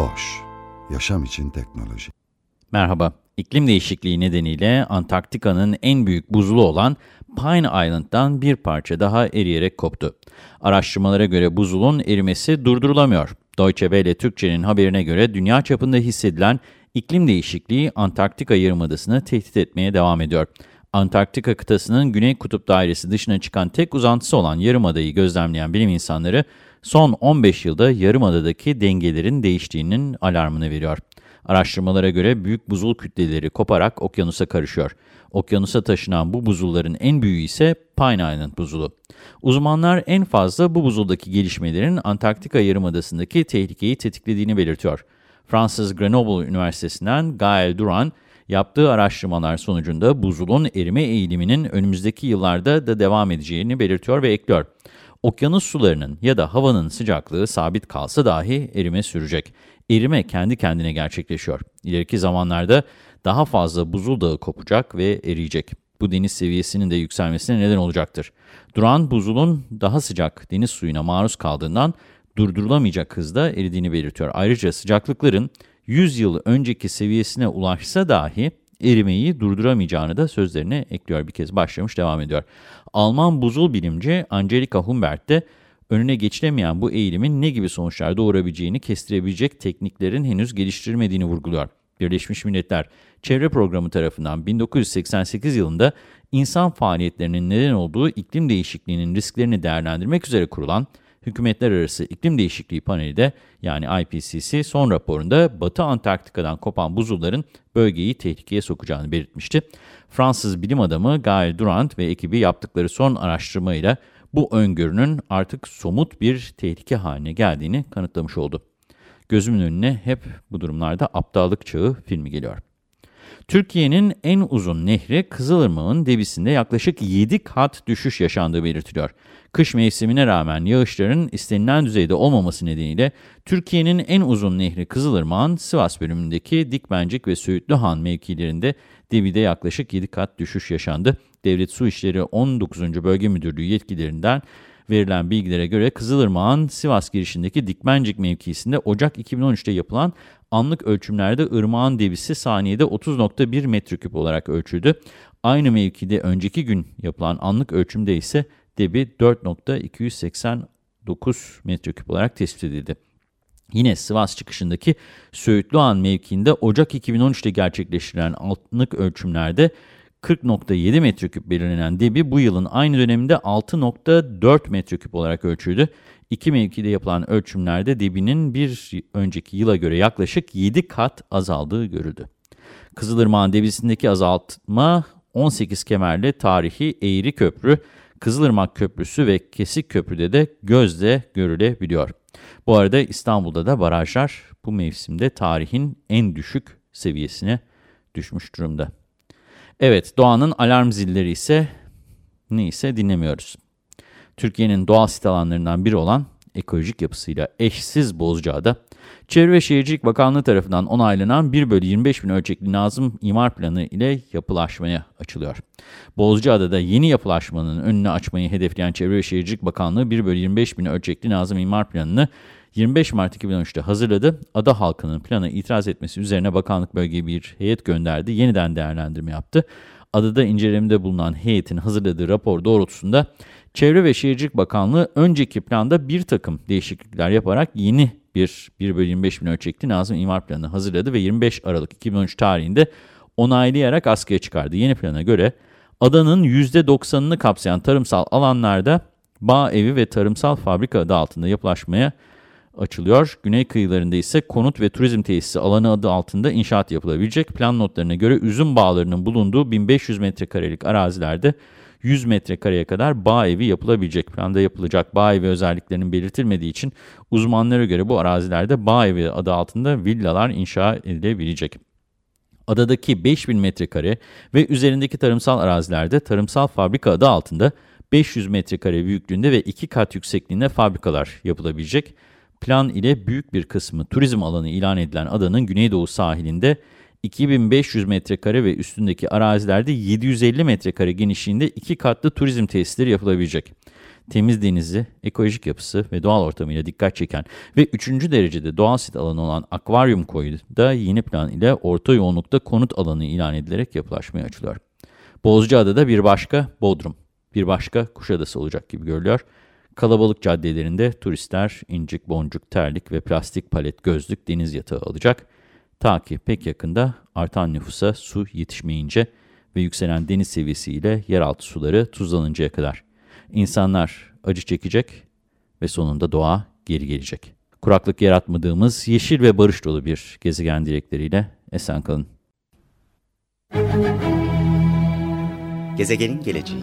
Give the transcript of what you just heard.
Boş, yaşam için teknoloji. Merhaba, iklim değişikliği nedeniyle Antarktika'nın en büyük buzulu olan Pine Island'dan bir parça daha eriyerek koptu. Araştırmalara göre buzulun erimesi durdurulamıyor. Deutsche Welle Türkçe'nin haberine göre dünya çapında hissedilen iklim değişikliği Antarktika Yarımadası'nı tehdit etmeye devam ediyor. Antarktika kıtasının Güney Kutup Dairesi dışına çıkan tek uzantısı olan Yarımada'yı gözlemleyen bilim insanları son 15 yılda Yarımada'daki dengelerin değiştiğinin alarmını veriyor. Araştırmalara göre büyük buzul kütleleri koparak okyanusa karışıyor. Okyanusa taşınan bu buzulların en büyüğü ise Pine Island buzulu. Uzmanlar en fazla bu buzuldaki gelişmelerin Antarktika Yarımadası'ndaki tehlikeyi tetiklediğini belirtiyor. Fransız Grenoble Üniversitesi'nden Gaël Duran, yaptığı araştırmalar sonucunda buzulun erime eğiliminin önümüzdeki yıllarda da devam edeceğini belirtiyor ve ekliyor. Okyanus sularının ya da havanın sıcaklığı sabit kalsa dahi erime sürecek. Erime kendi kendine gerçekleşiyor. İleriki zamanlarda daha fazla buzul dağı kopacak ve eriyecek. Bu deniz seviyesinin de yükselmesine neden olacaktır. Duran buzulun daha sıcak deniz suyuna maruz kaldığından durdurulamayacak hızda eridiğini belirtiyor. Ayrıca sıcaklıkların 100 yıl önceki seviyesine ulaşsa dahi erimeyi durduramayacağını da sözlerine ekliyor. Bir kez başlamış devam ediyor. Alman buzul bilimci Angelika Humbert de önüne geçilemeyen bu eğilimin ne gibi sonuçlar doğurabileceğini kestirebilecek tekniklerin henüz geliştirilmediğini vurguluyor. Birleşmiş Milletler Çevre Programı tarafından 1988 yılında insan faaliyetlerinin neden olduğu iklim değişikliğinin risklerini değerlendirmek üzere kurulan Hükümetler Arası İklim Değişikliği Paneli de yani IPCC son raporunda Batı Antarktika'dan kopan buzulların bölgeyi tehlikeye sokacağını belirtmişti. Fransız bilim adamı Gaël Durand ve ekibi yaptıkları son araştırmayla bu öngörünün artık somut bir tehlike haline geldiğini kanıtlamış oldu. Gözümün önüne hep bu durumlarda aptallık çağı filmi geliyor. Türkiye'nin en uzun nehri Kızılırmak'ın debisinde yaklaşık 7 kat düşüş yaşandığı belirtiliyor. Kış mevsimine rağmen yağışların istenilen düzeyde olmaması nedeniyle Türkiye'nin en uzun nehri Kızılırmak'ın Sivas bölümündeki Dikmencik ve Söğütlühan mevkilerinde debide yaklaşık 7 kat düşüş yaşandı. Devlet Su İşleri 19. Bölge Müdürlüğü yetkililerinden verilen bilgilere göre Kızılırmak'ın Sivas girişindeki Dikmencik mevkisinde Ocak 2013'te yapılan anlık ölçümlerde ırmağın debisi saniyede 30.1 metreküp olarak ölçüldü. Aynı mevkide önceki gün yapılan anlık ölçümde ise debi 4.289 metreküp olarak tespit edildi. Yine Sivas çıkışındaki Söğütlühan mevkiinde Ocak 2013'te gerçekleştirilen anlık ölçümlerde 40.7 metreküp belirlenen debi bu yılın aynı döneminde 6.4 metreküp olarak ölçüldü. İki mevkide yapılan ölçümlerde debinin bir önceki yıla göre yaklaşık 7 kat azaldığı görüldü. Kızılırmak'ın debisindeki azaltma 18 kemerli tarihi Eğri Köprü, Kızılırmak Köprüsü ve Kesik Köprü'de de gözle görülebiliyor. Bu arada İstanbul'da da barajlar bu mevsimde tarihin en düşük seviyesine düşmüş durumda. Evet, doğanın alarm zilleri ise neyse dinlemiyoruz. Türkiye'nin doğal sit alanlarından biri olan ekolojik yapısıyla eşsiz Bozcaada, Çevre ve Şehircilik Bakanlığı tarafından onaylanan 1 bölü 25 bin ölçekli Nazım imar planı ile yapılaşmaya açılıyor. Bozcaada'da yeni yapılaşmanın önünü açmayı hedefleyen Çevre ve Şehircilik Bakanlığı 1 bölü 25 bin ölçekli Nazım imar planını 25 Mart 2013'te hazırladı. Ada halkının plana itiraz etmesi üzerine bakanlık bölgeye bir heyet gönderdi. Yeniden değerlendirme yaptı. Adada incelemede bulunan heyetin hazırladığı rapor doğrultusunda Çevre ve Şehircilik Bakanlığı önceki planda bir takım değişiklikler yaparak yeni bir 1 bölü 25 bin ölçekli Nazım imar planı hazırladı ve 25 Aralık 2013 tarihinde onaylayarak askıya çıkardı. Yeni plana göre adanın %90'ını kapsayan tarımsal alanlarda bağ evi ve tarımsal fabrika adı altında yapılaşmaya açılıyor. Güney kıyılarında ise konut ve turizm tesisi alanı adı altında inşaat yapılabilecek. Plan notlarına göre üzüm bağlarının bulunduğu 1500 metrekarelik arazilerde 100 metrekareye kadar bağ evi yapılabilecek. Planda yapılacak bağ evi özelliklerinin belirtilmediği için uzmanlara göre bu arazilerde bağ evi adı altında villalar inşa edilebilecek. Adadaki 5000 metrekare ve üzerindeki tarımsal arazilerde tarımsal fabrika adı altında 500 metrekare büyüklüğünde ve 2 kat yüksekliğinde fabrikalar yapılabilecek. Plan ile büyük bir kısmı turizm alanı ilan edilen adanın güneydoğu sahilinde 2500 metrekare ve üstündeki arazilerde 750 metrekare genişliğinde 2 katlı turizm tesisleri yapılabilecek. Temiz denizi, ekolojik yapısı ve doğal ortamıyla dikkat çeken ve 3. derecede doğal sit alanı olan akvaryum koyu da yeni plan ile orta yoğunlukta konut alanı ilan edilerek yapılaşmaya açılıyor. Bozcaada'da bir başka Bodrum, bir başka Kuşadası olacak gibi görülüyor. Kalabalık caddelerinde turistler incik, boncuk, terlik ve plastik palet gözlük deniz yatağı alacak. Ta ki pek yakında artan nüfusa su yetişmeyince ve yükselen deniz seviyesiyle yeraltı suları tuzlanıncaya kadar. İnsanlar acı çekecek ve sonunda doğa geri gelecek. Kuraklık yaratmadığımız yeşil ve barış dolu bir gezegen dilekleriyle esen kalın. Gezegenin geleceği